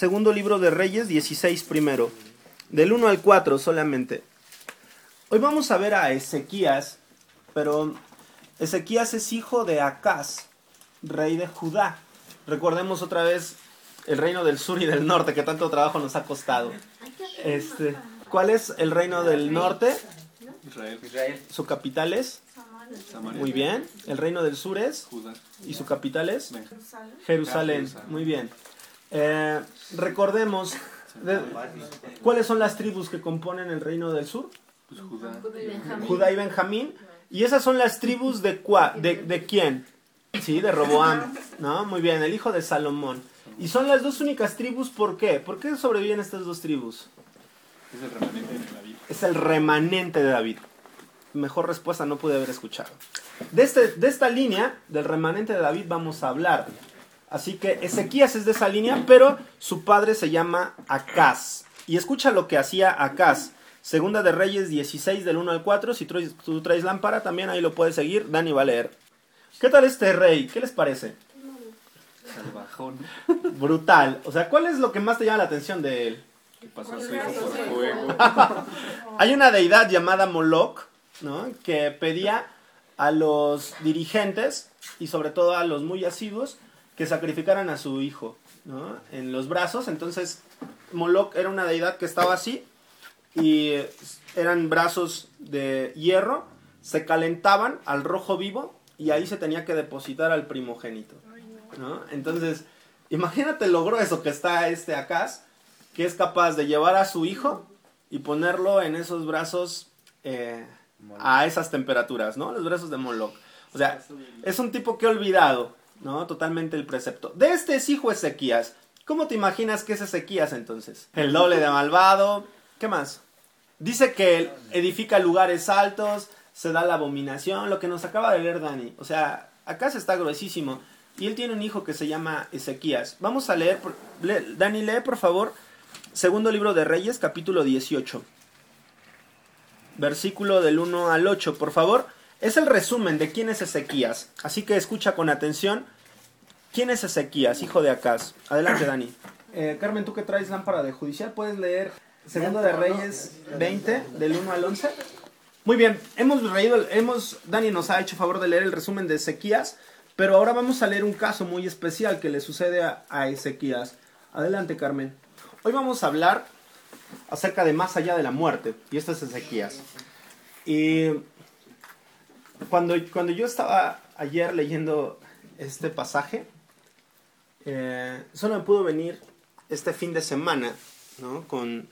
segundo libro de Reyes 16 primero, del 1 al 4 solamente. Hoy vamos a ver a Ezequías, pero Ezequías es hijo de Acaz, rey de Judá. Recordemos otra vez el reino del sur y del norte que tanto trabajo nos ha costado. Este, ¿Cuál es el reino del norte? Israel. Su capital es muy bien. El reino del sur es Judá. y su capital es. Jerusalén. Muy bien. Eh, recordemos de- cuáles son las tribus que componen el reino del sur. Pues Judá. Judá y Benjamín. Y esas son las tribus de, cua- de, de quién? Sí, de Roboam. ¿No? Muy bien, el hijo de Salomón. Y son las dos únicas tribus, ¿por qué? ¿Por qué sobreviven estas dos tribus? Es el remanente de la vida. Es el remanente de David. Mejor respuesta no pude haber escuchado. De, este, de esta línea, del remanente de David, vamos a hablar. Así que Ezequías es de esa línea, pero su padre se llama Acaz. Y escucha lo que hacía Acaz. Segunda de Reyes 16 del 1 al 4. Si tú traes lámpara, también ahí lo puedes seguir. Dani va a leer. ¿Qué tal este rey? ¿Qué les parece? Salvajón. Brutal. O sea, ¿cuál es lo que más te llama la atención de él? Que pasó a su hijo por fuego. Hay una deidad llamada Moloch, ¿no? Que pedía a los dirigentes y sobre todo a los muy asiduos que sacrificaran a su hijo, ¿no? En los brazos. Entonces, Moloch era una deidad que estaba así y eran brazos de hierro, se calentaban al rojo vivo y ahí se tenía que depositar al primogénito, ¿no? Entonces, imagínate lo grueso que está este Acaz, que es capaz de llevar a su hijo y ponerlo en esos brazos eh, a esas temperaturas, ¿no? Los brazos de Moloch. O sea, es un tipo que ha olvidado, ¿no? Totalmente el precepto. De este es hijo Ezequías. ¿Cómo te imaginas que es Ezequías entonces? El doble de malvado. ¿Qué más? Dice que edifica lugares altos, se da la abominación, lo que nos acaba de leer Dani. O sea, acá se está gruesísimo. Y él tiene un hijo que se llama Ezequías. Vamos a leer, por- Dani, lee por favor, segundo libro de Reyes, capítulo 18. Versículo del 1 al 8, por favor. Es el resumen de quién es Ezequías. Así que escucha con atención. ¿Quién es Ezequías, hijo de Acaz? Adelante, Dani. Eh, Carmen, tú que traes lámpara de judicial, ¿puedes leer Segundo de Reyes 20, del 1 al 11? Muy bien, hemos reído, hemos, Dani nos ha hecho favor de leer el resumen de Ezequías, pero ahora vamos a leer un caso muy especial que le sucede a, a Ezequías. Adelante, Carmen. Hoy vamos a hablar acerca de más allá de la muerte, y esto es Ezequías. Y cuando, cuando yo estaba ayer leyendo este pasaje, eh, solo me pudo venir este fin de semana, ¿no? Con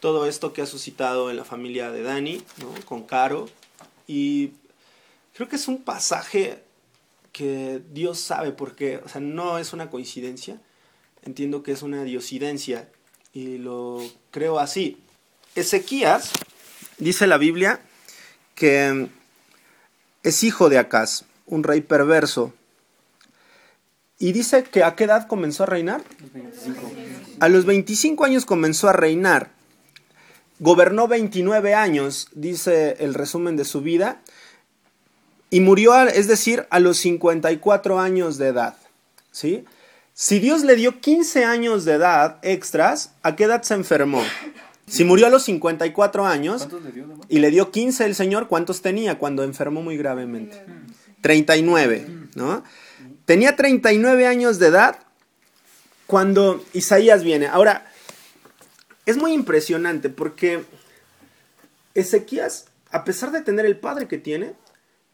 todo esto que ha suscitado en la familia de Dani, ¿no? Con Caro. Y creo que es un pasaje que Dios sabe por qué, o sea, no es una coincidencia, entiendo que es una diosidencia y lo creo así. Ezequías, dice la Biblia, que es hijo de Acaz, un rey perverso. Y dice que a qué edad comenzó a reinar. A los 25 años comenzó a reinar. Gobernó 29 años, dice el resumen de su vida. Y murió, es decir, a los 54 años de edad. ¿Sí? Si Dios le dio 15 años de edad extras, ¿a qué edad se enfermó? Si murió a los 54 años ¿Cuántos le dio y le dio 15 el Señor, ¿cuántos tenía cuando enfermó muy gravemente? 39, ¿no? Tenía 39 años de edad cuando Isaías viene. Ahora, es muy impresionante porque Ezequías, a pesar de tener el padre que tiene,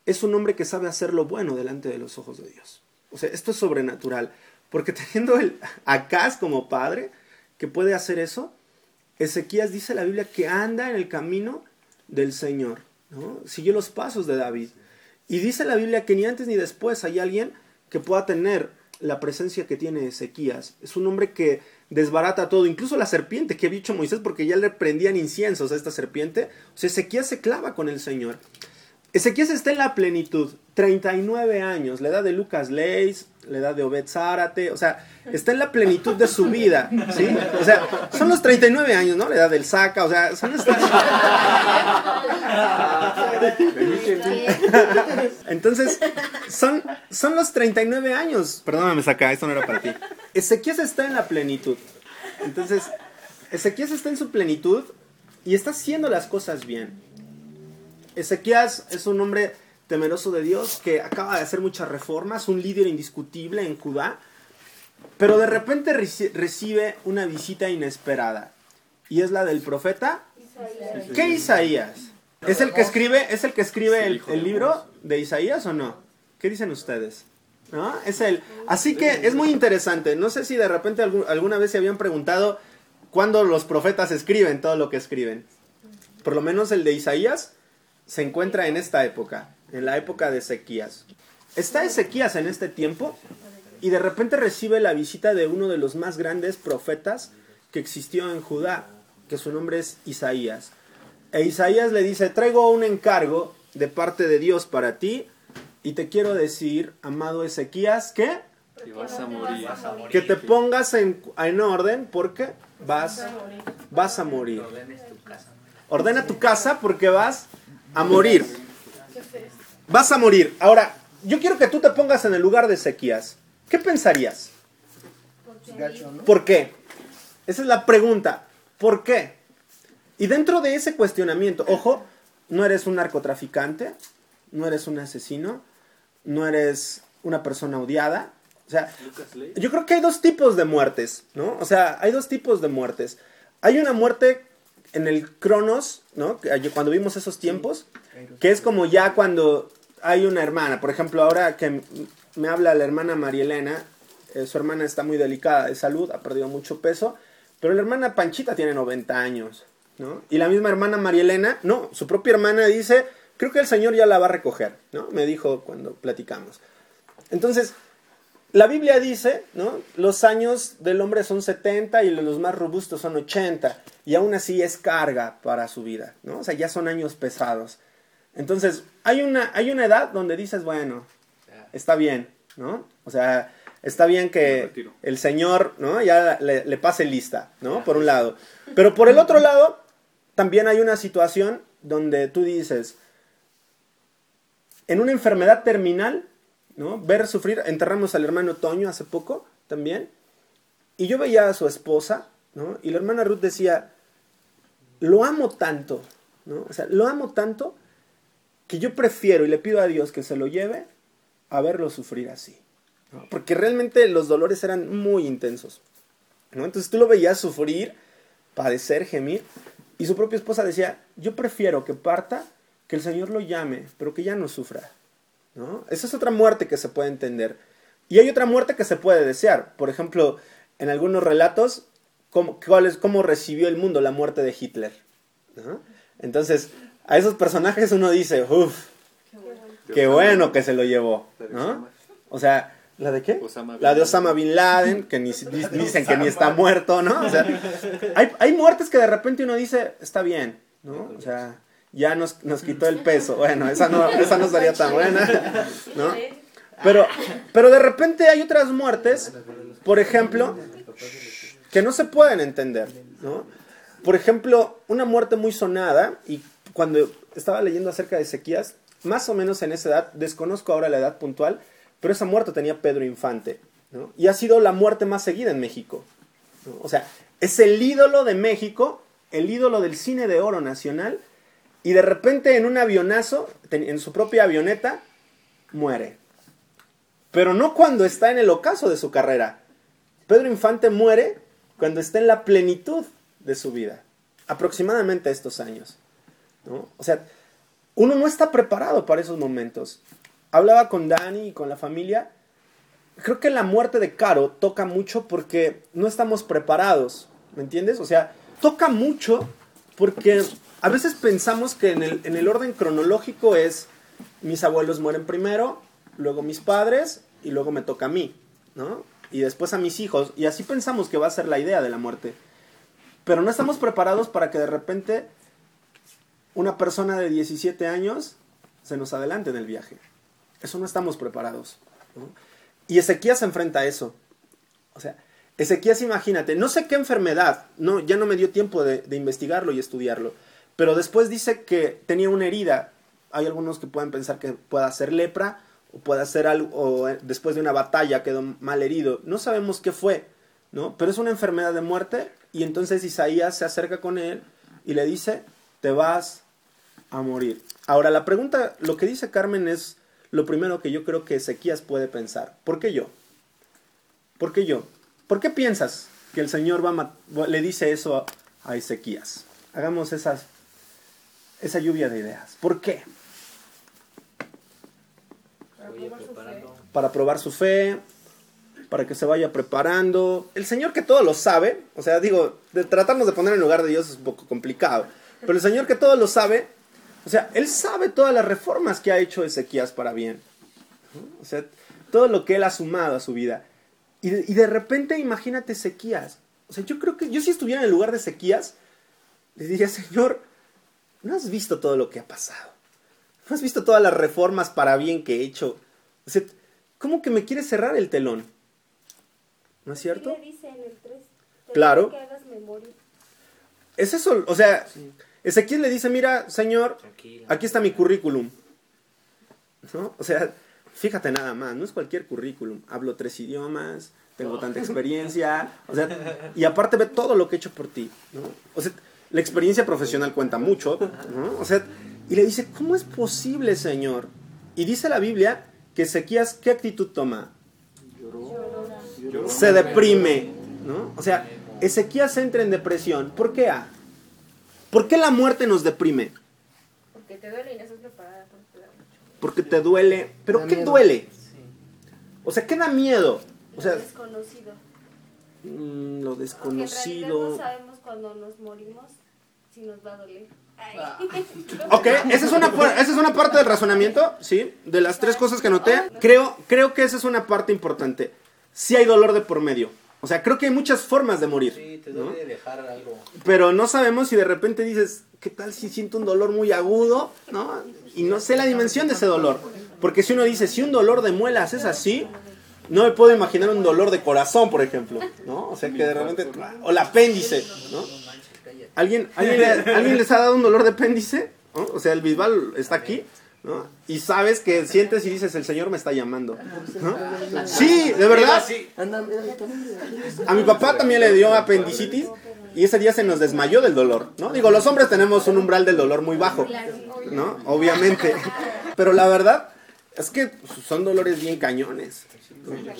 es un hombre que sabe hacer lo bueno delante de los ojos de Dios. O sea, esto es sobrenatural. Porque teniendo el Acaz como padre, que puede hacer eso, Ezequías dice la Biblia que anda en el camino del Señor. ¿no? Siguió los pasos de David. Y dice la Biblia que ni antes ni después hay alguien que pueda tener la presencia que tiene Ezequías. Es un hombre que desbarata todo, incluso la serpiente que había dicho Moisés, porque ya le prendían inciensos a esta serpiente. O sea, Ezequías se clava con el Señor. Ezequías está en la plenitud, 39 años, la edad de Lucas Leis, la edad de Obed Zárate, o sea, está en la plenitud de su vida, ¿sí? O sea, son los 39 años, ¿no? La edad del Saca, o sea, son estas... Entonces, son, son los 39 años. Perdóname, Saca, esto no era para ti. Ezequías está en la plenitud. Entonces, Ezequías está en su plenitud y está haciendo las cosas bien. Ezequías es un hombre temeroso de Dios que acaba de hacer muchas reformas, un líder indiscutible en Judá, pero de repente reci- recibe una visita inesperada y es la del profeta. ¿Qué Isaías? ¿Es el que escribe, es el que escribe el, el libro de Isaías o no? ¿Qué dicen ustedes? ¿No? Es él. Así que es muy interesante. No sé si de repente algu- alguna vez se habían preguntado cuándo los profetas escriben todo lo que escriben. Por lo menos el de Isaías se encuentra en esta época, en la época de Ezequías. Está Ezequías en este tiempo y de repente recibe la visita de uno de los más grandes profetas que existió en Judá, que su nombre es Isaías. E Isaías le dice, traigo un encargo de parte de Dios para ti y te quiero decir, amado Ezequías, que, Que vas a morir. que te pongas en, en orden porque vas, vas a morir. Ordena tu casa porque vas a morir. Vas a morir. Ahora, yo quiero que tú te pongas en el lugar de Ezequías. ¿Qué pensarías? ¿Por qué? Esa es la pregunta. ¿Por qué? Y dentro de ese cuestionamiento, ojo, no eres un narcotraficante, no eres un asesino, no eres una persona odiada. O sea, yo creo que hay dos tipos de muertes, ¿no? O sea, hay dos tipos de muertes. Hay una muerte en el Cronos, ¿no? Cuando vimos esos tiempos, que es como ya cuando hay una hermana. Por ejemplo, ahora que me habla la hermana María Elena, eh, su hermana está muy delicada de salud, ha perdido mucho peso, pero la hermana Panchita tiene 90 años, ¿no? Y la misma hermana María Elena, no, su propia hermana dice, creo que el Señor ya la va a recoger, ¿no? Me dijo cuando platicamos. Entonces, la Biblia dice, ¿no? Los años del hombre son 70 y los más robustos son 80. Y aún así es carga para su vida, ¿no? O sea, ya son años pesados. Entonces, hay una, hay una edad donde dices, bueno, está bien, ¿no? O sea, está bien que el Señor, ¿no? Ya le, le pase lista, ¿no? Por un lado. Pero por el otro lado, también hay una situación donde tú dices, en una enfermedad terminal, ¿no? Ver sufrir, enterramos al hermano Toño hace poco también, y yo veía a su esposa, ¿no? Y la hermana Ruth decía, lo amo tanto, ¿no? O sea, lo amo tanto que yo prefiero y le pido a Dios que se lo lleve a verlo sufrir así, ¿no? Porque realmente los dolores eran muy intensos, ¿no? Entonces tú lo veías sufrir, padecer, gemir, y su propia esposa decía, yo prefiero que parta, que el Señor lo llame, pero que ya no sufra, ¿no? Esa es otra muerte que se puede entender. Y hay otra muerte que se puede desear. Por ejemplo, en algunos relatos, ¿cómo, cuál es- cómo recibió el mundo la muerte de Hitler? ¿no? Entonces, a esos personajes uno dice, uff, qué bueno que se lo llevó, ¿no? O sea, ¿la de qué? Osama La de. Osama Bin Laden, que ni, di- dicen que ni está muerto, ¿no? O sea, hay, hay muertes que de repente uno dice, está bien, ¿no? O sea, ya nos, nos quitó el peso. Bueno, esa no, esa no estaría tan buena, ¿no? Pero, pero de repente hay otras muertes, por ejemplo, que no se pueden entender, ¿no? Por ejemplo, una muerte muy sonada, y cuando estaba leyendo acerca de Ezequías, más o menos en esa edad, desconozco ahora la edad puntual, pero esa muerte tenía Pedro Infante, ¿no? Y ha sido la muerte más seguida en México. O sea, es el ídolo de México, el ídolo del cine de oro nacional, y de repente en un avionazo, en su propia avioneta, muere. Pero no cuando está en el ocaso de su carrera. Pedro Infante muere cuando está en la plenitud de su vida. Aproximadamente a estos años. O sea, uno no está preparado para esos momentos. Hablaba con Dani y con la familia. Creo que la muerte de Caro toca mucho porque no estamos preparados. ¿Me entiendes? O sea, toca mucho porque a veces pensamos que en el, en el orden cronológico es mis abuelos mueren primero, luego mis padres y luego me toca a mí, ¿no? Y después a mis hijos. Y así pensamos que va a ser la idea de la muerte. Pero no estamos preparados para que de repente una persona de 17 años se nos adelante en el viaje. Eso no estamos preparados. Y Ezequías se enfrenta a eso. O sea, Ezequías, imagínate, no sé qué enfermedad, no, ya no me dio tiempo de, investigarlo y estudiarlo, pero después dice que tenía una herida. Hay algunos que pueden pensar que pueda ser lepra o puede ser algo, eh, después de una batalla quedó mal herido. No sabemos qué fue, ¿no? Pero es una enfermedad de muerte y entonces Isaías se acerca con él y le dice, te vas a morir. Ahora, la pregunta, lo que dice Carmen es lo primero que yo creo que Ezequías puede pensar. ¿Por qué yo? ¿Por qué yo? ¿Por qué piensas que el Señor va a le dice eso a, a Ezequías? Hagamos esas, esa lluvia de ideas. ¿Por qué? Para probar su fe, para que se vaya preparando. El Señor que todo lo sabe, o sea, digo, de tratarnos de poner en lugar de Dios es un poco complicado, pero el Señor que todo lo sabe, o sea, Él sabe todas las reformas que ha hecho Ezequías para bien. O sea, todo lo que Él ha sumado a su vida. Y de, y de repente imagínate Ezequías. O sea, yo creo que yo si estuviera en el lugar de Ezequías, le diría, Señor, ¿no has visto todo lo que ha pasado? ¿No has visto todas las reformas para bien que he hecho? O sea, ¿cómo que me quieres cerrar el telón? ¿No es cierto? ¿Qué le dice en el 3? Claro. Que hagas memoria. Es eso, o sea, Ezequiel le dice, mira, Señor, Tranquila. aquí está mi currículum. ¿No? O sea, fíjate nada más, no es cualquier currículum. Hablo tres idiomas, tengo tanta experiencia, o sea, y aparte ve todo lo que he hecho por ti, ¿no? O sea, la experiencia profesional cuenta mucho, ¿no? O sea, y le dice, ¿cómo es posible, Señor? Y dice la Biblia que Ezequías, ¿qué actitud toma? Lloró. se deprime, ¿no? O sea, Ezequías entra en depresión. ¿Por qué? A? ¿Por qué la muerte nos deprime? Porque te duele y no estás preparada porque te da mucho. Porque te duele. ¿Pero Da qué miedo. duele? O sea, ¿qué da miedo? O sea, Lo desconocido. mm, lo Porque en realidad no desconocido. sabemos cuando nos morimos si nos va a doler. Ay. Ok, esa es, una, esa es una parte del razonamiento, ¿sí? De las tres cosas que noté. Creo, creo que esa es una parte importante. Sí hay dolor de por medio. O sea, creo que hay muchas formas de morir. Sí, te ¿no? duele dejar algo. pero no sabemos si de repente dices, ¿qué tal si siento un dolor muy agudo? ¿No? Y no sé la dimensión de ese dolor. Porque si uno dice, si un dolor de muelas es así, no me puedo imaginar un dolor de corazón, por ejemplo, ¿no? O sea, que de repente, o el apéndice, ¿no? ¿Alguien, alguien, ¿Alguien les ha dado un dolor de apéndice? ¿No? O sea, el bisbal está aquí, ¿no? Y sabes que sientes y dices, el Señor me está llamando, ¿no? Sí, de verdad. A mi papá también le dio apendicitis y ese día se nos desmayó del dolor, ¿no? Digo, los hombres tenemos un umbral del dolor muy bajo, ¿no? Obviamente. Pero la verdad es que son dolores bien cañones.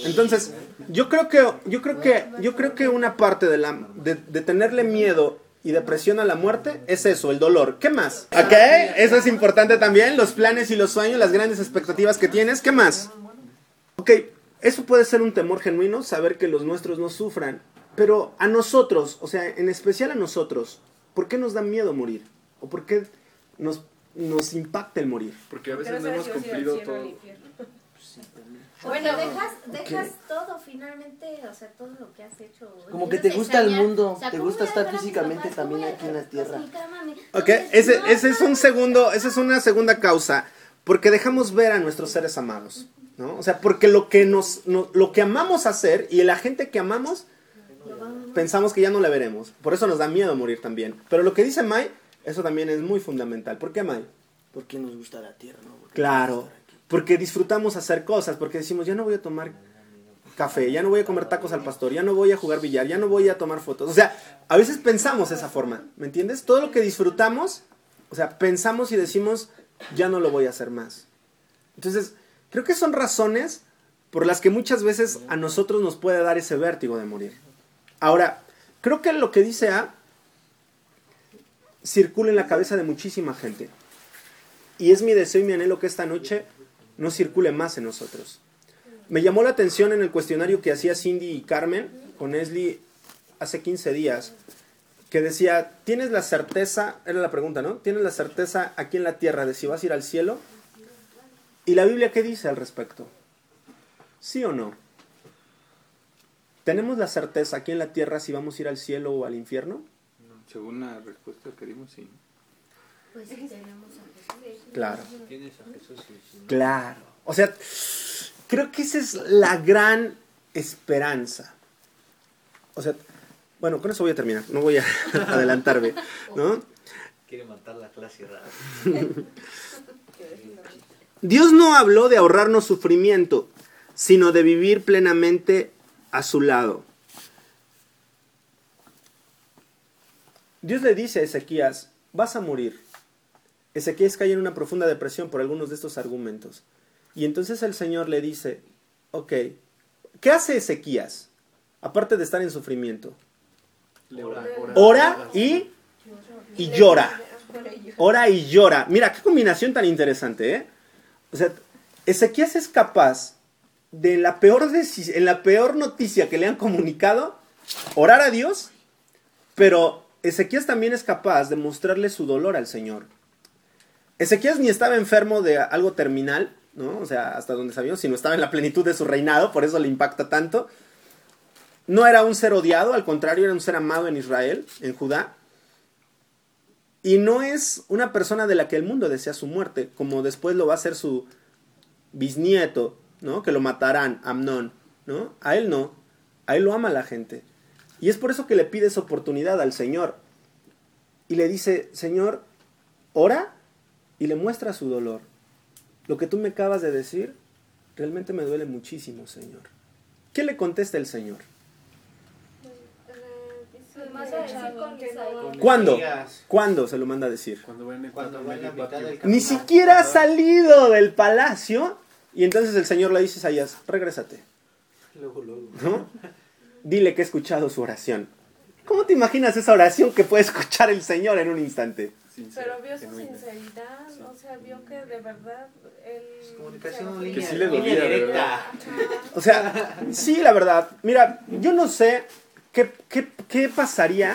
Entonces, yo creo que yo creo que yo creo que una parte de la de, de tenerle miedo y depresión a la muerte es eso, el dolor. ¿Qué más? ¿Ok? Eso es importante también, los planes y los sueños, las grandes expectativas que tienes. ¿Qué más? Ok, eso puede ser un temor genuino, saber que los nuestros no sufran. Pero a nosotros, o sea, en especial a nosotros, ¿por qué nos da miedo morir? ¿O por qué nos, nos impacta el morir? Porque a veces no hemos cumplido todo. Infierno. Bueno, dejas, dejas todo finalmente, o sea, todo lo que has hecho. Como que te a gusta el mundo, o sea, te ¿cómo gusta estar físicamente papás? también ¿Cómo voy a pues, aquí en la acostar tierra. Ok, Entonces, ese, no, ese es un segundo, esa es una segunda causa, porque dejamos ver a nuestros seres amados, ¿no? O sea, porque lo que nos, no- lo que amamos hacer y la gente que amamos, pensamos que ya no la veremos. Por eso nos da miedo morir también. Pero lo que dice Mai, eso también es muy fundamental. ¿Por qué Mai? Porque nos gusta la tierra, ¿no? Porque Claro, porque disfrutamos hacer cosas, porque decimos, ya no voy a tomar café, ya no voy a comer tacos al pastor, ya no voy a jugar billar, ya no voy a tomar fotos. O sea, a veces pensamos esa forma, ¿me entiendes? Todo lo que disfrutamos, o sea, pensamos y decimos, ya no lo voy a hacer más. Entonces, creo que son razones por las que muchas veces a nosotros nos puede dar ese vértigo de morir. Ahora, creo que lo que dice A circula en la cabeza de muchísima gente. Y es mi deseo y mi anhelo que esta noche no circule más en nosotros. Me llamó la atención en el cuestionario que hacía Cindy y Carmen con Esli hace 15 días, que decía, ¿tienes la certeza, era la pregunta, ¿no? ¿Tienes la certeza aquí en la tierra de si vas a ir al cielo? ¿Y la Biblia qué dice al respecto? ¿Sí o no? ¿Tenemos la certeza aquí en la tierra si vamos a ir al cielo o al infierno? Según la respuesta que dimos, sí. Pues tenemos. Claro. Claro. O sea, creo que esa es la gran esperanza. O sea, bueno, con eso voy a terminar. No voy a adelantarme, ¿no? Quiere matar la clase. Dios no habló de ahorrarnos sufrimiento, sino de vivir plenamente a su lado. Dios le dice a Ezequías, vas a morir, Ezequías cae en una profunda depresión por algunos de estos argumentos. Y entonces el Señor le dice, ok, ¿qué hace Ezequías? Aparte de estar en sufrimiento. Ora y, y llora. Ora y llora. Mira, qué combinación tan interesante, ¿eh? O sea, Ezequías es capaz de la peor en la peor noticia que le han comunicado, orar a Dios, pero Ezequías también es capaz de mostrarle su dolor al Señor. Ezequías ni estaba enfermo de algo terminal, ¿no? O sea, hasta donde sabíamos, sino estaba en la plenitud de su reinado, por eso le impacta tanto. No era un ser odiado, al contrario, era un ser amado en Israel, en Judá. Y no es una persona de la que el mundo desea su muerte, como después lo va a hacer su bisnieto, ¿no? Que lo matarán, Amnón, ¿no? A él no, a él lo ama la gente. Y es por eso que le pide esa oportunidad al Señor. Y le dice, Señor, ora y le muestra su dolor. Lo que tú me acabas de decir realmente me duele muchísimo, Señor. ¿Qué le contesta el Señor? ¿Cuándo? ¿Cuándo se lo manda a decir? Cuando Cuando la mitad del. Ni siquiera ha salido del palacio. Y entonces el Señor le dice a Isaías, regrésate. Luego, luego. ¿no? Dile que he escuchado su oración. ¿Cómo te imaginas esa oración que puede escuchar el Señor en un instante? Sincero, Pero vio su sinceridad, o sea, vio que de verdad él... Comunicación se línea, Que sí le dolía, de. O sea, sí, la verdad. Mira, yo no sé qué, qué, qué pasaría.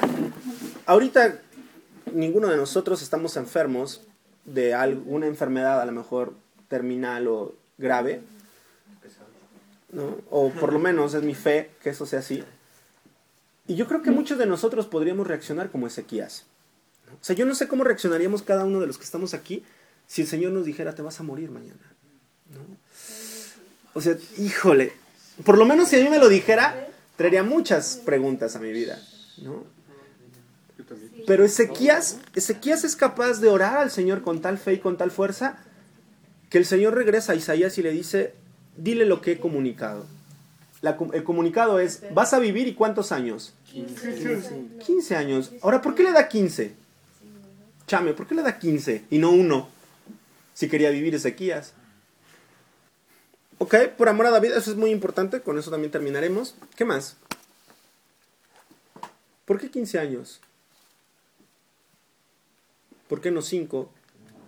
Ahorita ninguno de nosotros estamos enfermos de alguna enfermedad a lo mejor terminal o grave. ¿no? O por lo menos es mi fe que eso sea así. Y yo creo que muchos de nosotros podríamos reaccionar como Ezequías. ¿No? O sea, yo no sé cómo reaccionaríamos cada uno de los que estamos aquí si el Señor nos dijera, te vas a morir mañana. ¿no? O sea, híjole. Por lo menos si a mí me lo dijera, traería muchas preguntas a mi vida. ¿no? Pero Ezequías, Ezequías es capaz de orar al Señor con tal fe y con tal fuerza que el Señor regresa a Isaías y le dice, dile lo que he comunicado. La el comunicado es, vas a vivir y cuántos años? 15 años. Ahora, ¿por qué le da 15? Chame, ¿por qué le da 15 y no uno? Si quería vivir Ezequías. Ok, por amor a David, eso es muy importante, con eso también terminaremos. ¿Qué más? ¿Por qué 15 años? ¿Por qué no 5?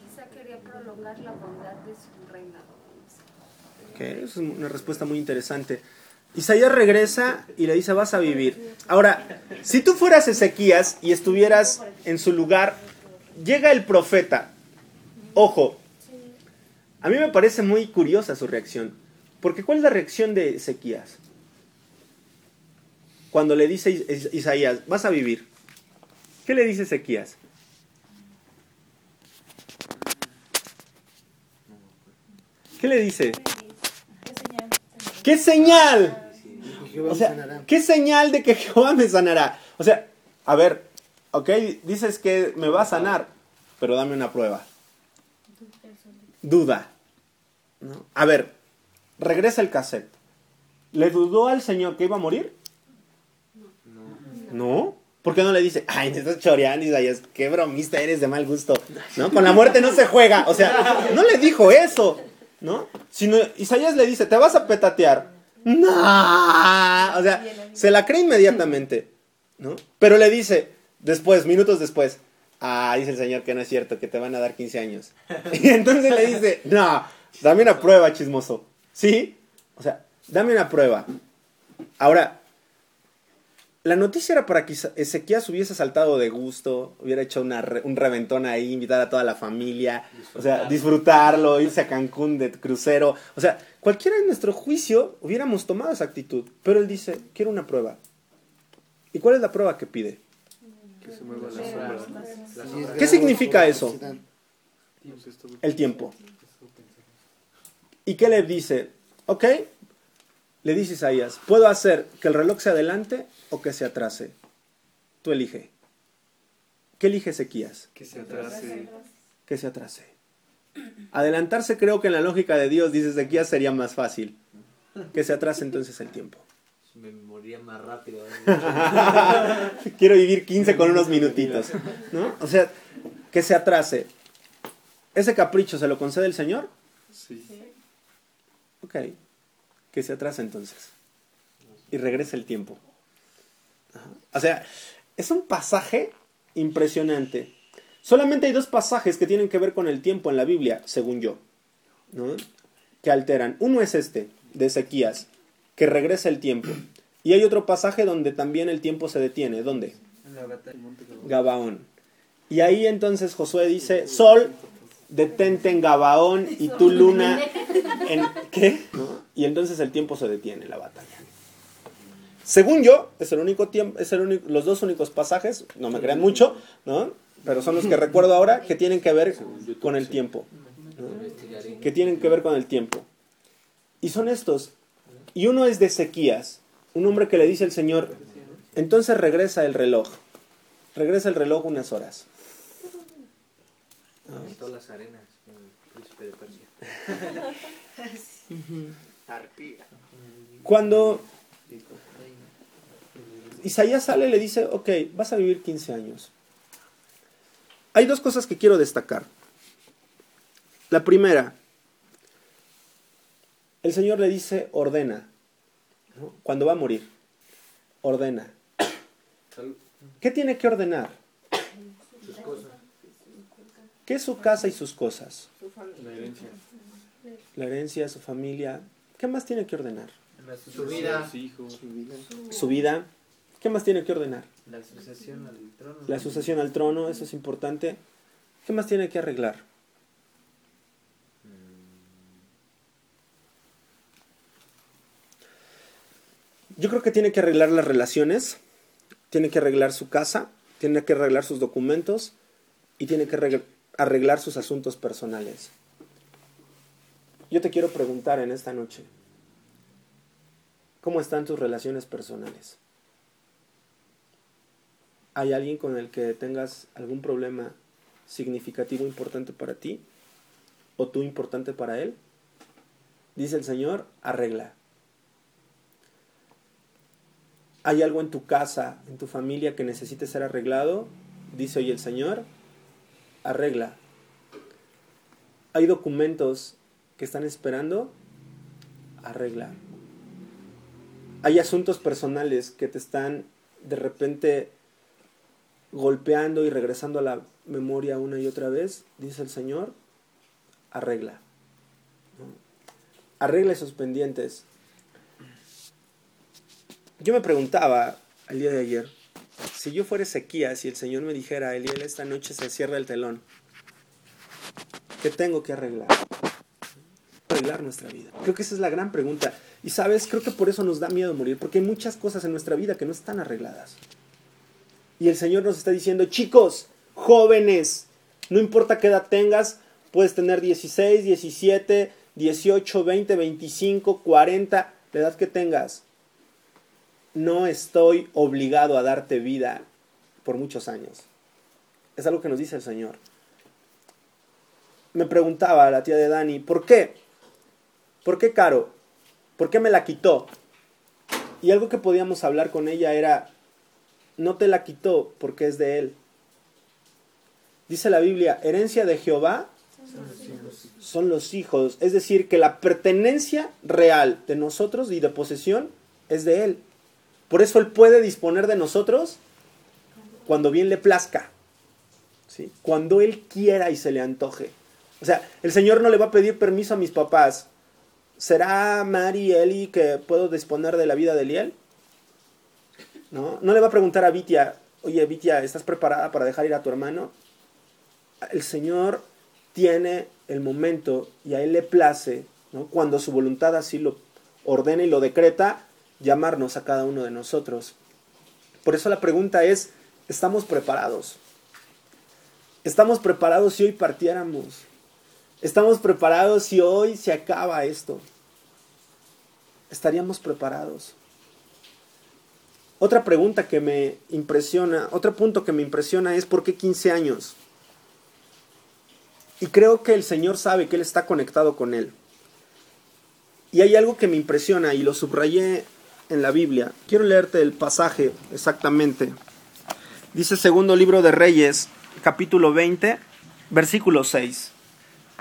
Quizá quería prolongar la bondad de su reinado. Ok, esa es una respuesta muy interesante. Isaías regresa y le dice, vas a vivir. Ahora, si tú fueras Ezequías y estuvieras en su lugar, llega el profeta. Ojo, a mí me parece muy curiosa su reacción. Porque ¿cuál es la reacción de Ezequías? Cuando le dice Is- Isaías, vas a vivir. ¿Qué le dice Ezequías? ¿Qué le dice? ¿Qué señal? Jehová O me sea. ¿qué señal de que Jehová me sanará? O sea, a ver, ok, dices que me va a sanar, pero dame una prueba. Duda. ¿no? A ver, regresa el cassette. ¿Le dudó al Señor que iba a morir? No. ¿Por qué no le dice, ay, me estás choreando, Isaías, qué bromista eres de mal gusto? ¿No? Con la muerte no se juega. O sea, no le dijo eso, ¿no? Sino Isaías le dice, te vas a petatear. No. O sea, se la cree inmediatamente, ¿no? Pero le dice, después, minutos después, ah, dice el Señor que no es cierto, que te van a dar 15 años. Y entonces le dice, no, dame una prueba, chismoso. ¿Sí? O sea, dame una prueba. Ahora, la noticia era para que Ezequías hubiese saltado de gusto, hubiera hecho una re- un reventón ahí, invitar a toda la familia, o sea, disfrutarlo, irse a Cancún de crucero. O sea, cualquiera en nuestro juicio hubiéramos tomado esa actitud. Pero él dice, quiero una prueba. ¿Y cuál es la prueba que pide? Que se mueva la sombra. La Sí, sombra. ¿Qué significa eso? Pues El tiempo. ¿Y qué le dice? Ok, le dice Isaías, puedo hacer que el reloj se adelante o que se atrase. Tú elige. ¿Qué elige Ezequías? Que se atrase. Que se atrase. Adelantarse creo que en la lógica de Dios, dice Ezequías, sería más fácil. Que se atrase entonces el tiempo. Me moriría más rápido. ¿eh? Quiero vivir 15 con unos minutitos. ¿No? O sea, que se atrase. ¿Ese capricho se lo concede el Señor? Sí. Ok. Que se atrase entonces. Y regrese el tiempo. Ajá. O sea, es un pasaje impresionante. Solamente hay dos pasajes que tienen que ver con el tiempo en la Biblia, según yo. ¿no? Que alteran. Uno es este, de Ezequías, que regresa el tiempo. Y hay otro pasaje donde también el tiempo se detiene. ¿Dónde? En la batalla. Gabaón. Y ahí entonces Josué dice, Sol, detente en Gabaón y tú luna en... ¿Qué? ¿No? Y entonces el tiempo se detiene, la batalla. Según yo, es el único tiempo, es el único, los dos únicos pasajes, no me crean mucho, ¿no? Pero son los que recuerdo ahora que tienen que ver con el tiempo. que tienen que ver con el tiempo. Y son estos. Y uno es de Ezequías, un hombre que le dice al Señor, entonces regresa el reloj. Regresa el reloj unas horas. Todas las arenas. El príncipe de Persia. Cuando Isaías sale y le dice, ok, vas a vivir 15 años. Hay dos cosas que quiero destacar. La primera, el Señor le dice, ordena. ¿no? Cuando va a morir, ordena. ¿Qué tiene que ordenar? Sus cosas. ¿Qué es su casa y sus cosas? La herencia. La herencia, su familia. ¿Qué más tiene que ordenar? Su vida. Su vida. ¿Qué más tiene que ordenar? La sucesión al trono. La sucesión al trono, eso es importante. ¿Qué más tiene que arreglar? Yo creo que tiene que arreglar las relaciones, tiene que arreglar su casa, tiene que arreglar sus documentos y tiene que arregl- arreglar sus asuntos personales. Yo te quiero preguntar en esta noche, ¿cómo están tus relaciones personales? ¿Hay alguien con el que tengas algún problema significativo importante para ti? ¿O tú importante para él? Dice el Señor, arregla. ¿Hay algo en tu casa, en tu familia que necesite ser arreglado? Dice hoy el Señor, arregla. ¿Hay documentos que están esperando? Arregla. ¿Hay asuntos personales que te están de repente golpeando y regresando a la memoria una y otra vez? Dice el Señor, arregla. Arregla esos pendientes. Yo me preguntaba el día de ayer, si yo fuera Ezequías y el Señor me dijera, Eliel, esta noche se cierra el telón, ¿qué tengo que arreglar? Arreglar nuestra vida. Creo que esa es la gran pregunta. Y sabes, creo que por eso nos da miedo morir, porque hay muchas cosas en nuestra vida que no están arregladas. Y el Señor nos está diciendo, chicos, jóvenes, no importa qué edad tengas, puedes tener 16, 17, 18, 20, 25, 40, la edad que tengas. No estoy obligado a darte vida por muchos años. Es algo que nos dice el Señor. Me preguntaba la tía de Dani, ¿por qué? ¿Por qué Caro? ¿Por qué me la quitó? Y algo que podíamos hablar con ella era, no te la quitó porque es de él. Dice la Biblia, herencia de Jehová son los hijos. Es decir, que la pertenencia real de nosotros y de posesión es de él. Por eso él puede disponer de nosotros cuando bien le plazca. ¿sí? Cuando él quiera y se le antoje. O sea, el Señor no le va a pedir permiso a mis papás. ¿Será Mari Eli que puedo disponer de la vida de Eliel? ¿No? No le va a preguntar a Vitia, oye Vitia, ¿estás preparada para dejar ir a tu hermano? El Señor tiene el momento y a Él le place, ¿no? cuando su voluntad así lo ordena y lo decreta, llamarnos a cada uno de nosotros. Por eso la pregunta es, ¿estamos preparados? ¿Estamos preparados si hoy partiéramos? ¿Estamos preparados si hoy se acaba esto? ¿Estaríamos preparados? Otra pregunta que me impresiona, otro punto que me impresiona es ¿por qué 15 años? Y creo que el Señor sabe que Él está conectado con Él. Y hay algo que me impresiona y lo subrayé en la Biblia. Quiero leerte el pasaje exactamente. Dice segundo libro de Reyes, capítulo 20, versículo 6.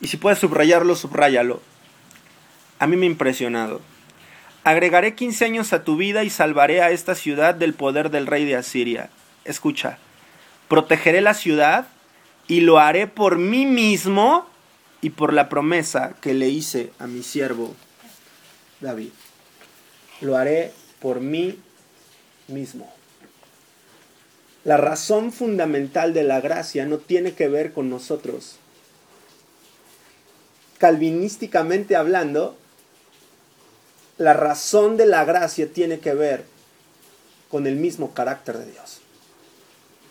Y si puedes subrayarlo, subráyalo. A mí me ha impresionado. Agregaré 15 años a tu vida y salvaré a esta ciudad del poder del rey de Asiria. Escucha, protegeré la ciudad y lo haré por mí mismo y por la promesa que le hice a mi siervo David. Lo haré por mí mismo. La razón fundamental de la gracia no tiene que ver con nosotros. Calvinísticamente hablando, la razón de la gracia tiene que ver con el mismo carácter de Dios.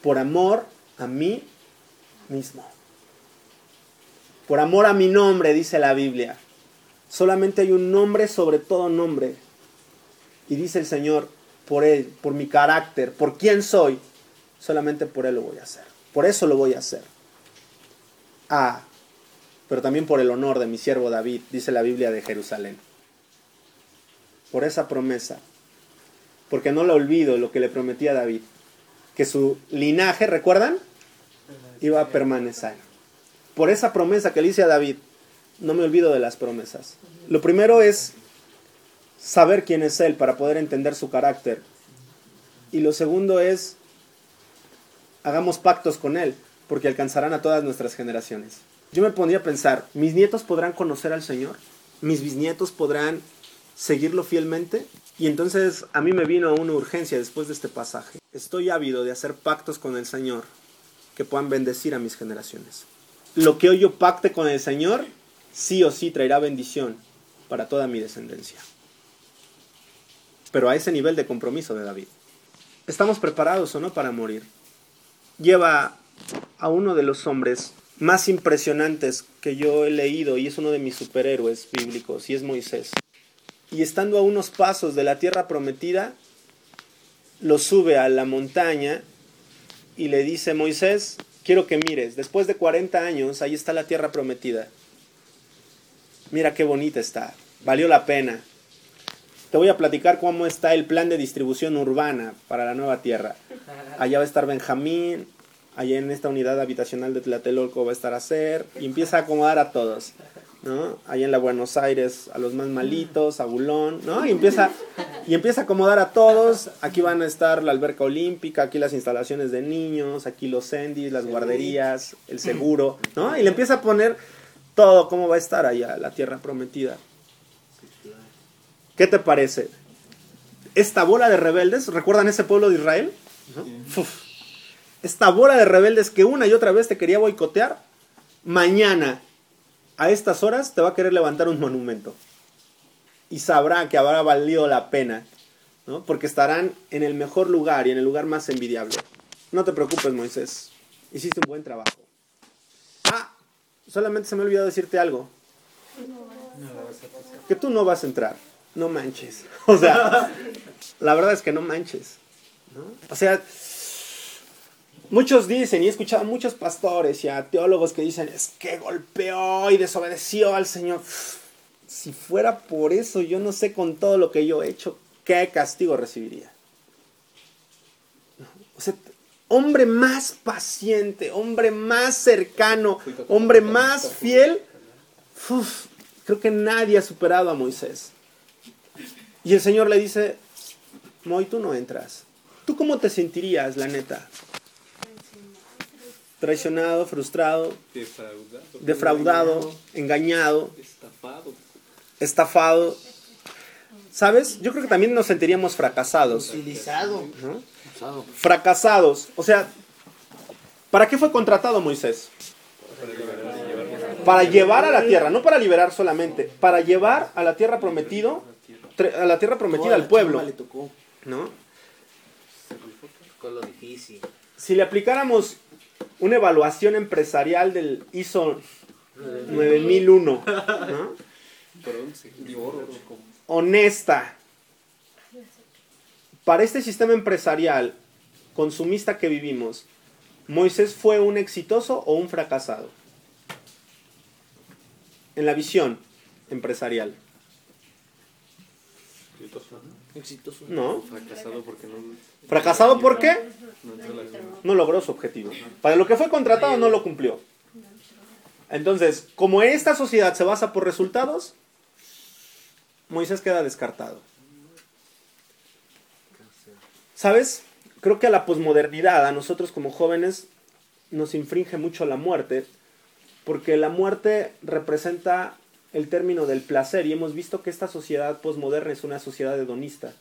Por amor a mí mismo. Por amor a mi nombre, dice la Biblia. Solamente hay un nombre sobre todo nombre. Y dice el Señor, por Él, por mi carácter, por quién soy, solamente por Él lo voy a hacer. Por eso lo voy a hacer. Ah, pero también por el honor de mi siervo David, dice la Biblia de Jerusalén. Por esa promesa. Porque no lo olvido lo que le prometí a David. Que su linaje, ¿recuerdan? Iba a permanecer. Por esa promesa que le hice a David, no me olvido de las promesas. Lo primero es saber quién es Él para poder entender su carácter. Y lo segundo es, hagamos pactos con Él, porque alcanzarán a todas nuestras generaciones. Yo me ponía a pensar, ¿mis nietos podrán conocer al Señor? ¿Mis bisnietos podrán seguirlo fielmente? Y entonces a mí me vino una urgencia después de este pasaje. Estoy ávido de hacer pactos con el Señor que puedan bendecir a mis generaciones. Lo que hoy yo pacte con el Señor, sí o sí traerá bendición para toda mi descendencia. Pero a ese nivel de compromiso de David. ¿Estamos preparados o no para morir? Lleva a uno de los hombres más impresionantes que yo he leído y es uno de mis superhéroes bíblicos y es Moisés. Y estando a unos pasos de la tierra prometida, lo sube a la montaña y le dice, Moisés, quiero que mires, después de 40 años, ahí está la tierra prometida. Mira qué bonita está, valió la pena. Te voy a platicar cómo está el plan de distribución urbana para la nueva tierra. Allá va a estar Benjamín, allá en esta unidad habitacional de Tlatelolco va a estar Acer, y empieza a acomodar a todos. ¿no? Allá en la Buenos Aires a los más malitos, a Bulón, ¿no? Y empieza, y empieza a acomodar a todos. Aquí van a estar la alberca olímpica, aquí las instalaciones de niños, aquí los sendis, las guarderías, el seguro, ¿no? Y le empieza a poner todo cómo va a estar allá la tierra prometida. ¿Qué te parece? Esta bola de rebeldes, ¿recuerdan ese pueblo de Israel? ¿No? Uf. Esta bola de rebeldes que una y otra vez te quería boicotear, mañana a estas horas te va a querer levantar un monumento. Y sabrá que habrá valido la pena, ¿no? Porque estarán en el mejor lugar y en el lugar más envidiable. No te preocupes, Moisés. Hiciste un buen trabajo. Ah, solamente se me ha olvidado decirte algo. Que tú no vas a entrar. No manches. O sea, la verdad es que no manches. O sea, Muchos dicen, y he escuchado a muchos pastores y a teólogos que dicen, es que golpeó y desobedeció al Señor. Si fuera por eso, yo no sé con todo lo que yo he hecho, qué castigo recibiría. O sea, hombre más paciente, hombre más cercano, hombre más fiel, creo que nadie ha superado a Moisés. Y el Señor le dice, Moy, tú no entras. ¿Tú cómo te sentirías, la neta? traicionado, frustrado, Defraudado. defraudado, engañado, Estafado. estafado. ¿Sabes? Yo creo que también nos sentiríamos fracasados. Utilizado. ¿no? Fracasados. O sea, ¿para qué fue contratado Moisés? Para llevar a la tierra, no para liberar solamente, para llevar a la tierra prometido, a la tierra prometida al pueblo, le tocó. ¿no? Con lo difícil. Si le aplicáramos una evaluación empresarial del ISO 9001, ¿no? Honesta para este sistema empresarial consumista que vivimos, ¿Moisés fue un exitoso o un fracasado? En la visión empresarial. Exitoso. No. Fracasado porque no, ¿Fracasado por qué? no logró su objetivo. Para lo que fue contratado no lo cumplió. Entonces, como esta sociedad se basa por resultados, Moisés queda descartado. ¿Sabes? Creo que a la posmodernidad, a nosotros como jóvenes, nos infringe mucho la muerte, porque la muerte representa el término del placer y hemos visto que esta sociedad posmoderna es una sociedad hedonista.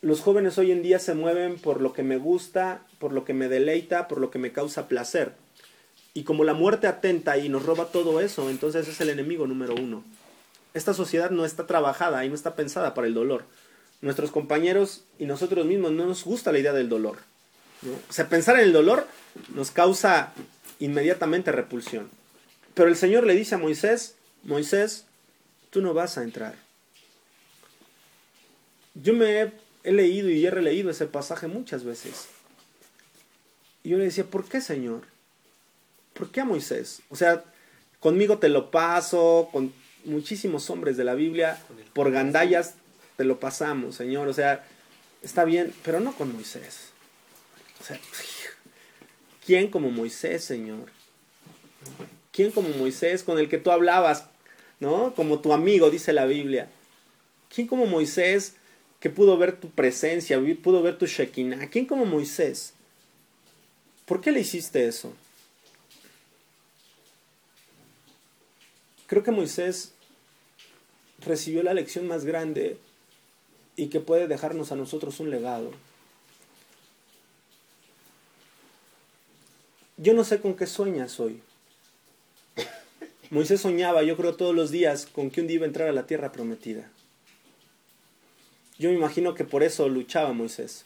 Los jóvenes hoy en día se mueven por lo que me gusta, por lo que me deleita, por lo que me causa placer. Y como la muerte atenta y nos roba todo eso, entonces es el enemigo número uno. Esta sociedad no está trabajada y no está pensada para el dolor. Nuestros compañeros y nosotros mismos no nos gusta la idea del dolor. ¿no? O sea, pensar en el dolor nos causa inmediatamente repulsión. Pero el Señor le dice a Moisés, Moisés, tú no vas a entrar. Yo me he, he leído y he releído ese pasaje muchas veces. Y yo le decía, ¿por qué, Señor? ¿Por qué a Moisés? O sea, conmigo te lo paso, con muchísimos hombres de la Biblia, por gandallas te lo pasamos, Señor. O sea, está bien, pero no con Moisés. O sea, ¿quién como Moisés, Señor? ¿Quién como Moisés con el que tú hablabas, ¿no? Como tu amigo, dice la Biblia. ¿Quién como Moisés que pudo ver tu presencia, pudo ver tu Shekinah? ¿Quién como Moisés? ¿Por qué le hiciste eso? Creo que Moisés recibió la lección más grande y que puede dejarnos a nosotros un legado. Yo no sé con qué sueñas hoy. Moisés soñaba, yo creo, todos los días con que un día iba a entrar a la tierra prometida. Yo me imagino que por eso luchaba Moisés.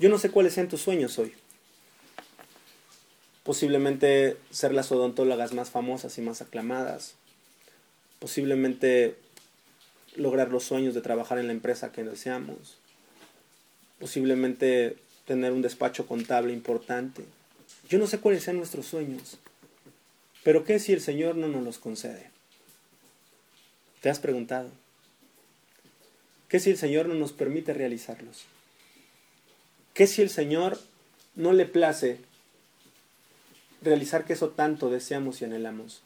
Yo no sé cuáles sean tus sueños hoy. Posiblemente ser las odontólogas más famosas y más aclamadas. Posiblemente lograr los sueños de trabajar en la empresa que deseamos. Posiblemente tener un despacho contable importante. Yo no sé cuáles sean nuestros sueños. Pero ¿qué si el Señor no nos los concede? ¿Te has preguntado? ¿Qué si el Señor no nos permite realizarlos? ¿Qué si el Señor no le place realizar que eso tanto deseamos y anhelamos?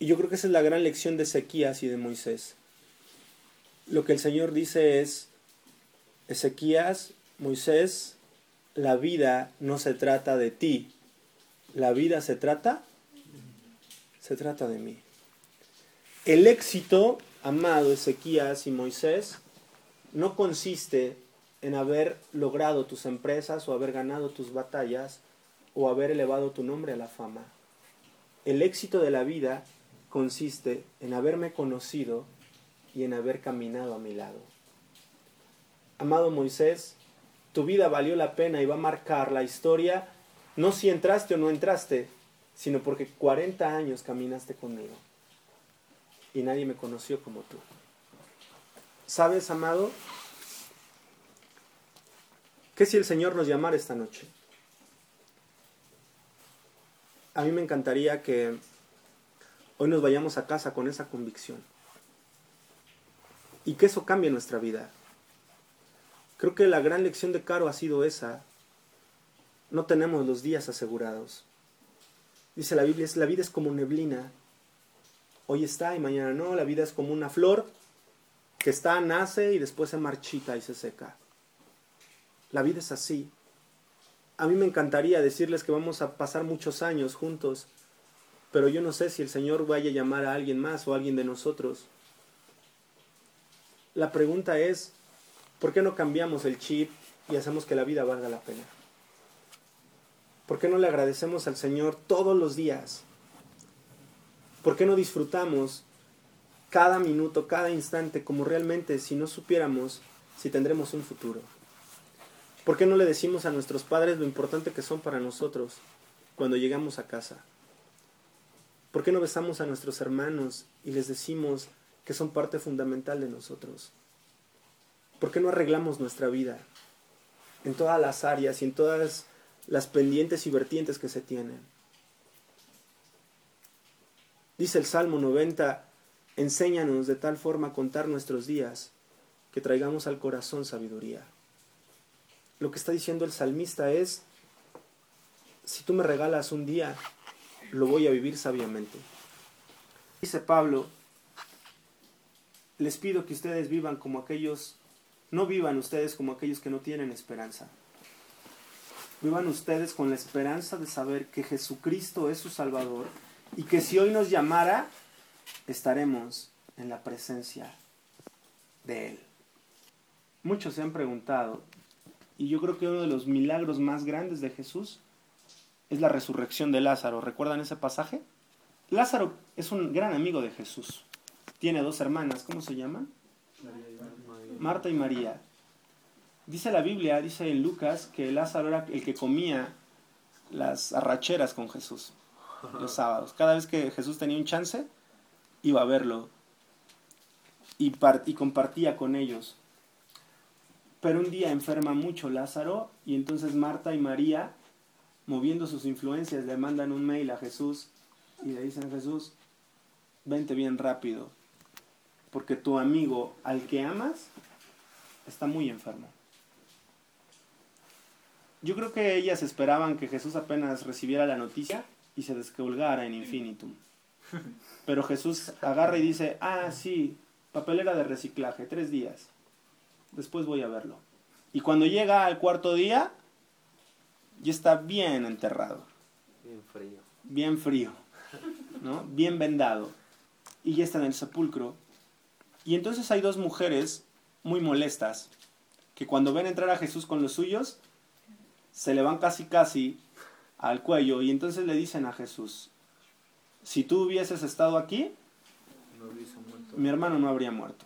Y yo creo que esa es la gran lección de Ezequías y de Moisés. Lo que el Señor dice es, Ezequías, Moisés, la vida no se trata de ti, la vida se trata, se trata de mí. El éxito, amado Ezequías y Moisés, no consiste en haber logrado tus empresas o haber ganado tus batallas o haber elevado tu nombre a la fama. El éxito de la vida consiste en haberme conocido y en haber caminado a mi lado. Amado Moisés, tu vida valió la pena y va a marcar la historia no si entraste o no entraste, sino porque 40 años caminaste conmigo y nadie me conoció como tú. ¿Sabes, amado? ¿Qué si el Señor nos llamara esta noche? A mí me encantaría que hoy nos vayamos a casa con esa convicción y que eso cambie nuestra vida. Creo que la gran lección de Caro ha sido esa. No tenemos los días asegurados. Dice la Biblia, la vida es como neblina. Hoy está y mañana no. La vida es como una flor que está, nace y después se marchita y se seca. La vida es así. A mí me encantaría decirles que vamos a pasar muchos años juntos, pero yo no sé si el Señor vaya a llamar a alguien más o a alguien de nosotros. La pregunta es, ¿por qué no cambiamos el chip y hacemos que la vida valga la pena? ¿Por qué no le agradecemos al Señor todos los días? ¿Por qué no disfrutamos cada minuto, cada instante, como realmente si no supiéramos si tendremos un futuro? ¿Por qué no le decimos a nuestros padres lo importante que son para nosotros cuando llegamos a casa? ¿Por qué no besamos a nuestros hermanos y les decimos que son parte fundamental de nosotros? ¿Por qué no arreglamos nuestra vida en todas las áreas y en todas las pendientes y vertientes que se tienen? Dice el Salmo 90, enséñanos de tal forma a contar nuestros días que traigamos al corazón sabiduría. Lo que está diciendo el salmista es, si tú me regalas un día, lo voy a vivir sabiamente. Dice Pablo, les pido que ustedes vivan como aquellos, no vivan ustedes como aquellos que no tienen esperanza. Vivan ustedes con la esperanza de saber que Jesucristo es su Salvador y que si hoy nos llamara, estaremos en la presencia de Él. Muchos se han preguntado, y yo creo que uno de los milagros más grandes de Jesús es la resurrección de Lázaro. ¿Recuerdan ese pasaje? Lázaro es un gran amigo de Jesús. Tiene dos hermanas, ¿cómo se llaman? Marta y María. Dice la Biblia, dice en Lucas, que Lázaro era el que comía las arracheras con Jesús los sábados. Cada vez que Jesús tenía un chance, iba a verlo y, y compartía con ellos. Pero un día enferma mucho Lázaro y entonces Marta y María, moviendo sus influencias, le mandan un mail a Jesús y le dicen, Jesús, vente bien rápido, porque tu amigo al que amas está muy enfermo. Yo creo que ellas esperaban que Jesús apenas recibiera la noticia y se descolgara en infinitum. Pero Jesús agarra y dice, ah, sí, papelera de reciclaje, tres días. Después voy a verlo. Y cuando llega al cuarto día, ya está bien enterrado. Bien frío. Bien frío, ¿no? Bien vendado. Y ya está en el sepulcro. Y entonces hay dos mujeres muy molestas, que cuando ven entrar a Jesús con los suyos, se le van casi casi al cuello y entonces le dicen a Jesús, si tú hubieses estado aquí, mi hermano no habría muerto.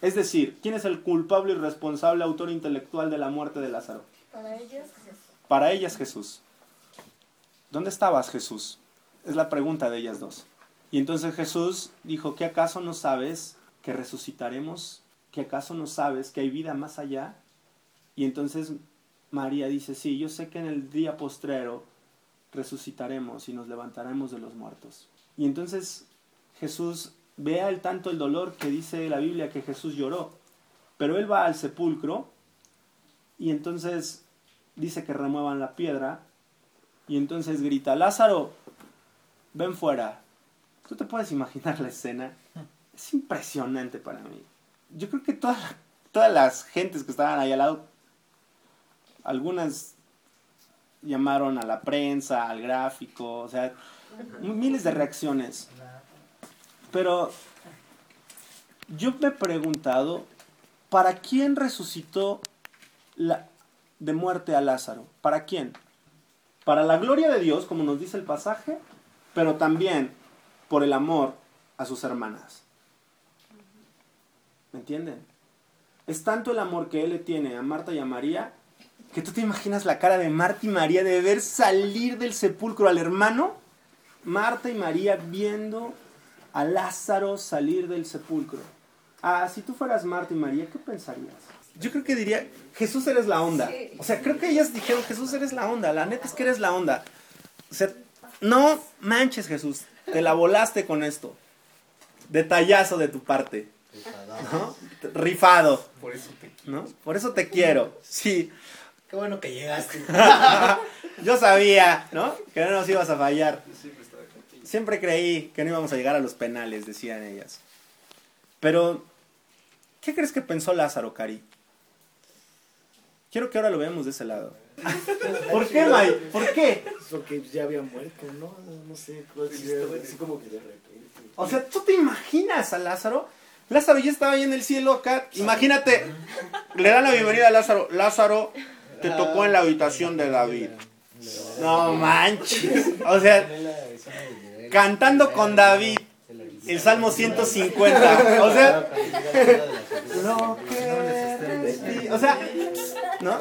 Es decir, ¿quién es el culpable y responsable autor intelectual de la muerte de Lázaro? Para ellas, Jesús. Para ellas Jesús. ¿Dónde estabas Jesús? Es la pregunta de ellas dos. Y entonces Jesús dijo, ¿qué acaso no sabes que resucitaremos? ¿Qué acaso no sabes que hay vida más allá? Y entonces María dice, sí, yo sé que en el día postrero resucitaremos y nos levantaremos de los muertos. Y entonces Jesús vea el tanto el dolor que dice la Biblia que Jesús lloró. Pero él va al sepulcro y entonces dice que remuevan la piedra y entonces grita, Lázaro, ven fuera. ¿Tú te puedes imaginar la escena? Es impresionante para mí. Yo creo que todas, todas las gentes que estaban ahí al lado algunas llamaron a la prensa, al gráfico, o sea, miles de reacciones. Pero yo me he preguntado, ¿para quién resucitó la, de muerte a Lázaro? ¿Para quién? Para la gloria de Dios, como nos dice el pasaje, pero también por el amor a sus hermanas. ¿Me entienden? Es tanto el amor que él le tiene a Marta y a María que tú te imaginas la cara de Marta y María de ver salir del sepulcro al hermano. Marta y María viendo a Lázaro salir del sepulcro. Ah, si tú fueras Marta y María, ¿qué pensarías? Yo creo que diría, Jesús eres la onda. O sea, creo que ellas dijeron, Jesús eres la onda. La neta es que eres la onda. O sea, no manches Jesús, te la volaste con esto. Detallazo de tu parte. ¿no? Rifado. Por eso te ¿no? Por eso te quiero. Sí. Qué bueno que llegaste. Yo sabía, ¿no? Que no nos ibas a fallar. siempre estaba contigo. Siempre creí que no íbamos a llegar a los penales, decían ellas. Pero, ¿qué crees que pensó Lázaro, Cari? Quiero que ahora lo veamos de ese lado. ¿Por qué, May? ¿Por qué? Porque ya había muerto, ¿no? No, no sé. Así como que de repente. O sea, ¿tú te imaginas a Lázaro? Lázaro ya estaba ahí en el cielo acá. Imagínate, le dan la bienvenida a Lázaro. Lázaro, te tocó en la habitación de David. No manches. O sea, cantando con David el Salmo 150. O sea, lo que O sea, ¿no?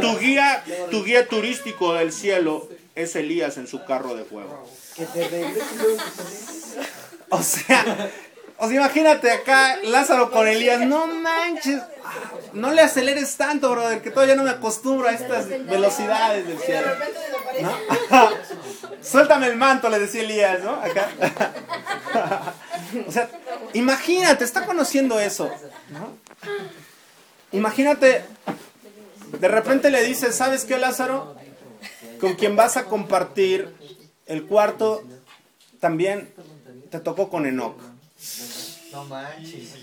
Tu guía, tu guía turístico del cielo es Elías en su carro de fuego. O sea, o sea, imagínate acá Lázaro con Elías, no manches, no le aceleres tanto, brother, que todavía no me acostumbro a estas velocidades del cielo. ¿No? Suéltame el manto, le decía Elías, ¿no? Acá. O sea, Imagínate, está conociendo eso. ¿no? Imagínate, de repente le dices, ¿sabes qué, Lázaro? Con quien vas a compartir el cuarto, también te tocó con Enoch. No manches.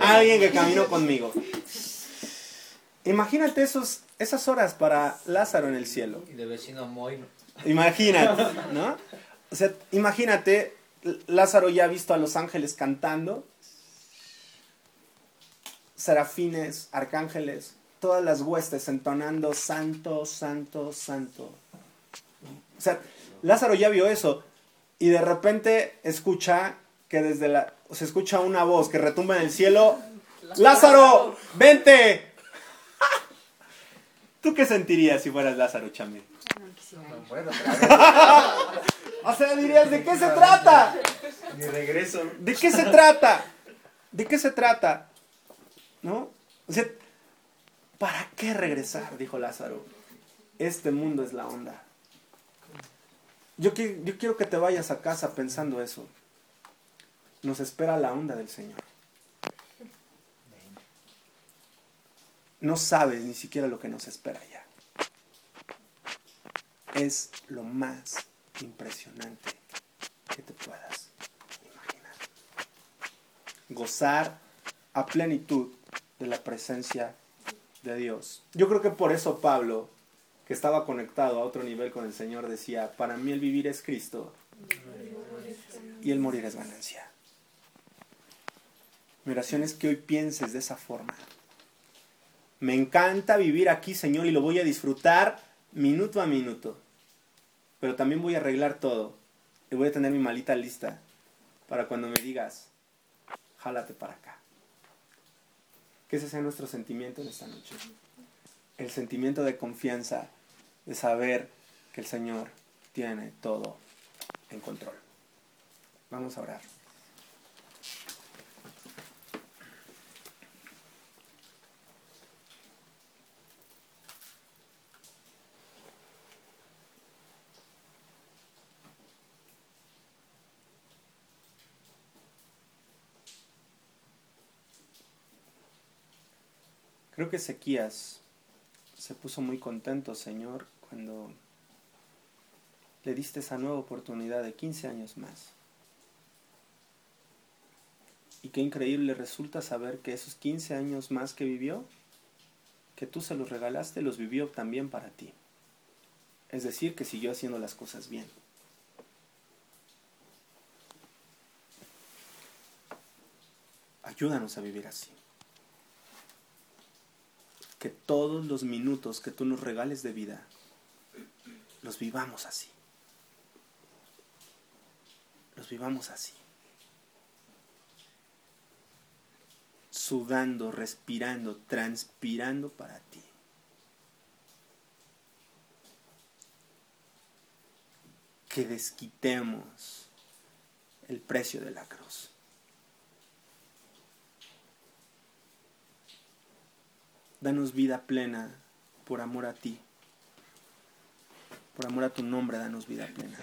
Alguien que caminó conmigo. Imagínate esos, esas horas para Lázaro en el cielo. Y de vecino Moy. ¿no? Imagínate, ¿no? O sea, imagínate, Lázaro ya ha visto a los ángeles cantando, serafines, arcángeles, todas las huestes entonando santo, santo, santo. O sea, Lázaro ya vio eso y de repente escucha que desde la, se escucha una voz que retumba en el cielo, Lázaro, vente. ¿Tú qué sentirías si fueras Lázaro, Chamín? Bueno, O sea, dirías, ¿de qué se trata? Mi regreso. ¿De qué se trata? ¿De qué se trata? ¿No? O sea, ¿para qué regresar? Dijo Lázaro. Este mundo es la onda. Yo, qui- yo quiero que te vayas a casa pensando eso. Nos espera la onda del Señor. No sabes ni siquiera lo que nos espera ya. Es lo más impresionante que te puedas imaginar. Gozar a plenitud de la presencia de Dios. Yo creo que por eso Pablo, que estaba conectado a otro nivel con el Señor, decía, para mí el vivir es Cristo y el morir es ganancia. Mi oración es que hoy pienses de esa forma. Me encanta vivir aquí, Señor, y lo voy a disfrutar minuto a minuto. Pero también voy a arreglar todo. Y voy a tener mi malita lista para cuando me digas, jálate para acá. Que ese sea nuestro sentimiento en esta noche. El sentimiento de confianza, de saber que el Señor tiene todo en control. Vamos a orar. Creo que Ezequías se puso muy contento, Señor, cuando le diste esa nueva oportunidad de 15 años más. Y qué increíble resulta saber que esos 15 años más que vivió, que tú se los regalaste, los vivió también para ti. Es decir, que siguió haciendo las cosas bien. Ayúdanos a vivir así que todos los minutos que tú nos regales de vida, los vivamos así. Los vivamos así. Sudando, respirando, transpirando para ti. Que desquitemos el precio de la cruz. Danos vida plena por amor a ti. Por amor a tu nombre, danos vida plena.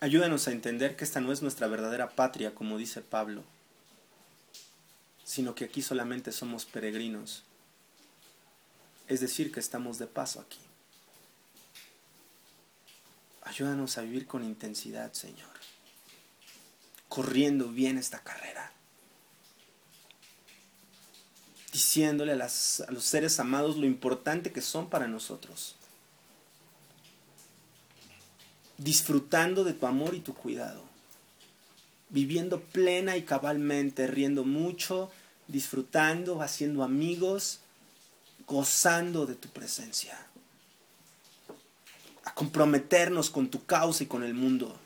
Ayúdanos a entender que esta no es nuestra verdadera patria, como dice Pablo, sino que aquí solamente somos peregrinos. Es decir, que estamos de paso aquí. Ayúdanos a vivir con intensidad, Señor, corriendo bien esta carrera diciéndole a, los seres amados lo importante que son para nosotros. Disfrutando de tu amor y tu cuidado. Viviendo plena y cabalmente, riendo mucho, disfrutando, haciendo amigos, gozando de tu presencia. A comprometernos con tu causa y con el mundo.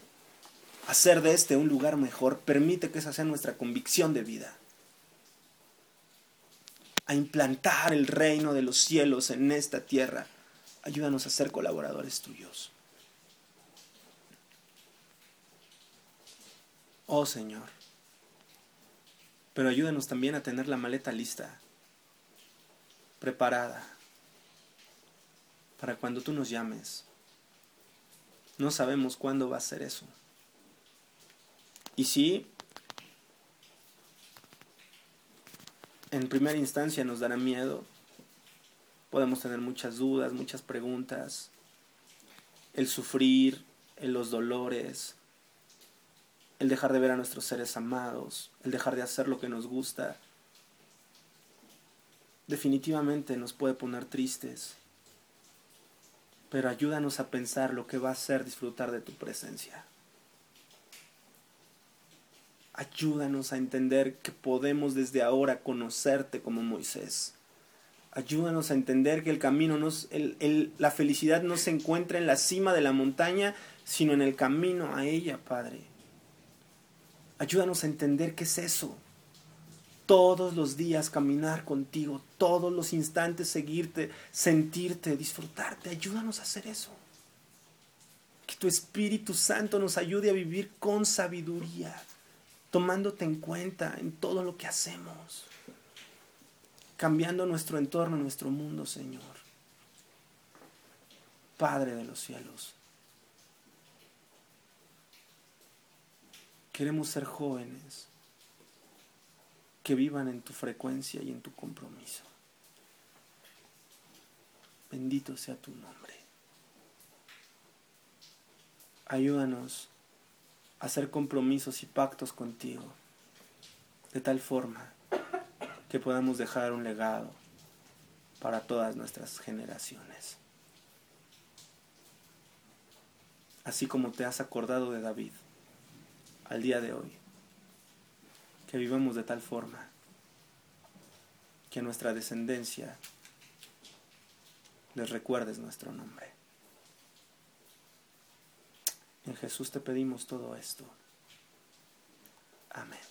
Hacer de este un lugar mejor. Permite que esa sea nuestra convicción de vida a implantar el reino de los cielos en esta tierra. Ayúdanos a ser colaboradores tuyos. Oh Señor. Pero ayúdanos también a tener la maleta lista, preparada, para cuando tú nos llames. No sabemos cuándo va a ser eso. Y sí, en primera instancia nos dará miedo. Podemos tener muchas dudas, muchas preguntas. El sufrir, los dolores, el dejar de ver a nuestros seres amados, el dejar de hacer lo que nos gusta, definitivamente nos puede poner tristes. Pero ayúdanos a pensar lo que va a ser disfrutar de tu presencia. Ayúdanos a entender que podemos desde ahora conocerte como Moisés. Ayúdanos a entender que el camino, la felicidad no se encuentra en la cima de la montaña, sino en el camino a ella, Padre. Ayúdanos a entender qué es eso. Todos los días caminar contigo, todos los instantes seguirte, sentirte, disfrutarte. Ayúdanos a hacer eso. Que tu Espíritu Santo nos ayude a vivir con sabiduría, tomándote en cuenta en todo lo que hacemos, cambiando nuestro entorno, nuestro mundo, Señor. Padre de los cielos. Queremos ser jóvenes que vivan en tu frecuencia y en tu compromiso. Bendito sea tu nombre. Ayúdanos hacer compromisos y pactos contigo de tal forma que podamos dejar un legado para todas nuestras generaciones. Así como te has acordado de David al día de hoy. Que vivamos de tal forma que nuestra descendencia les recuerdes nuestro nombre. En Jesús te pedimos todo esto. Amén.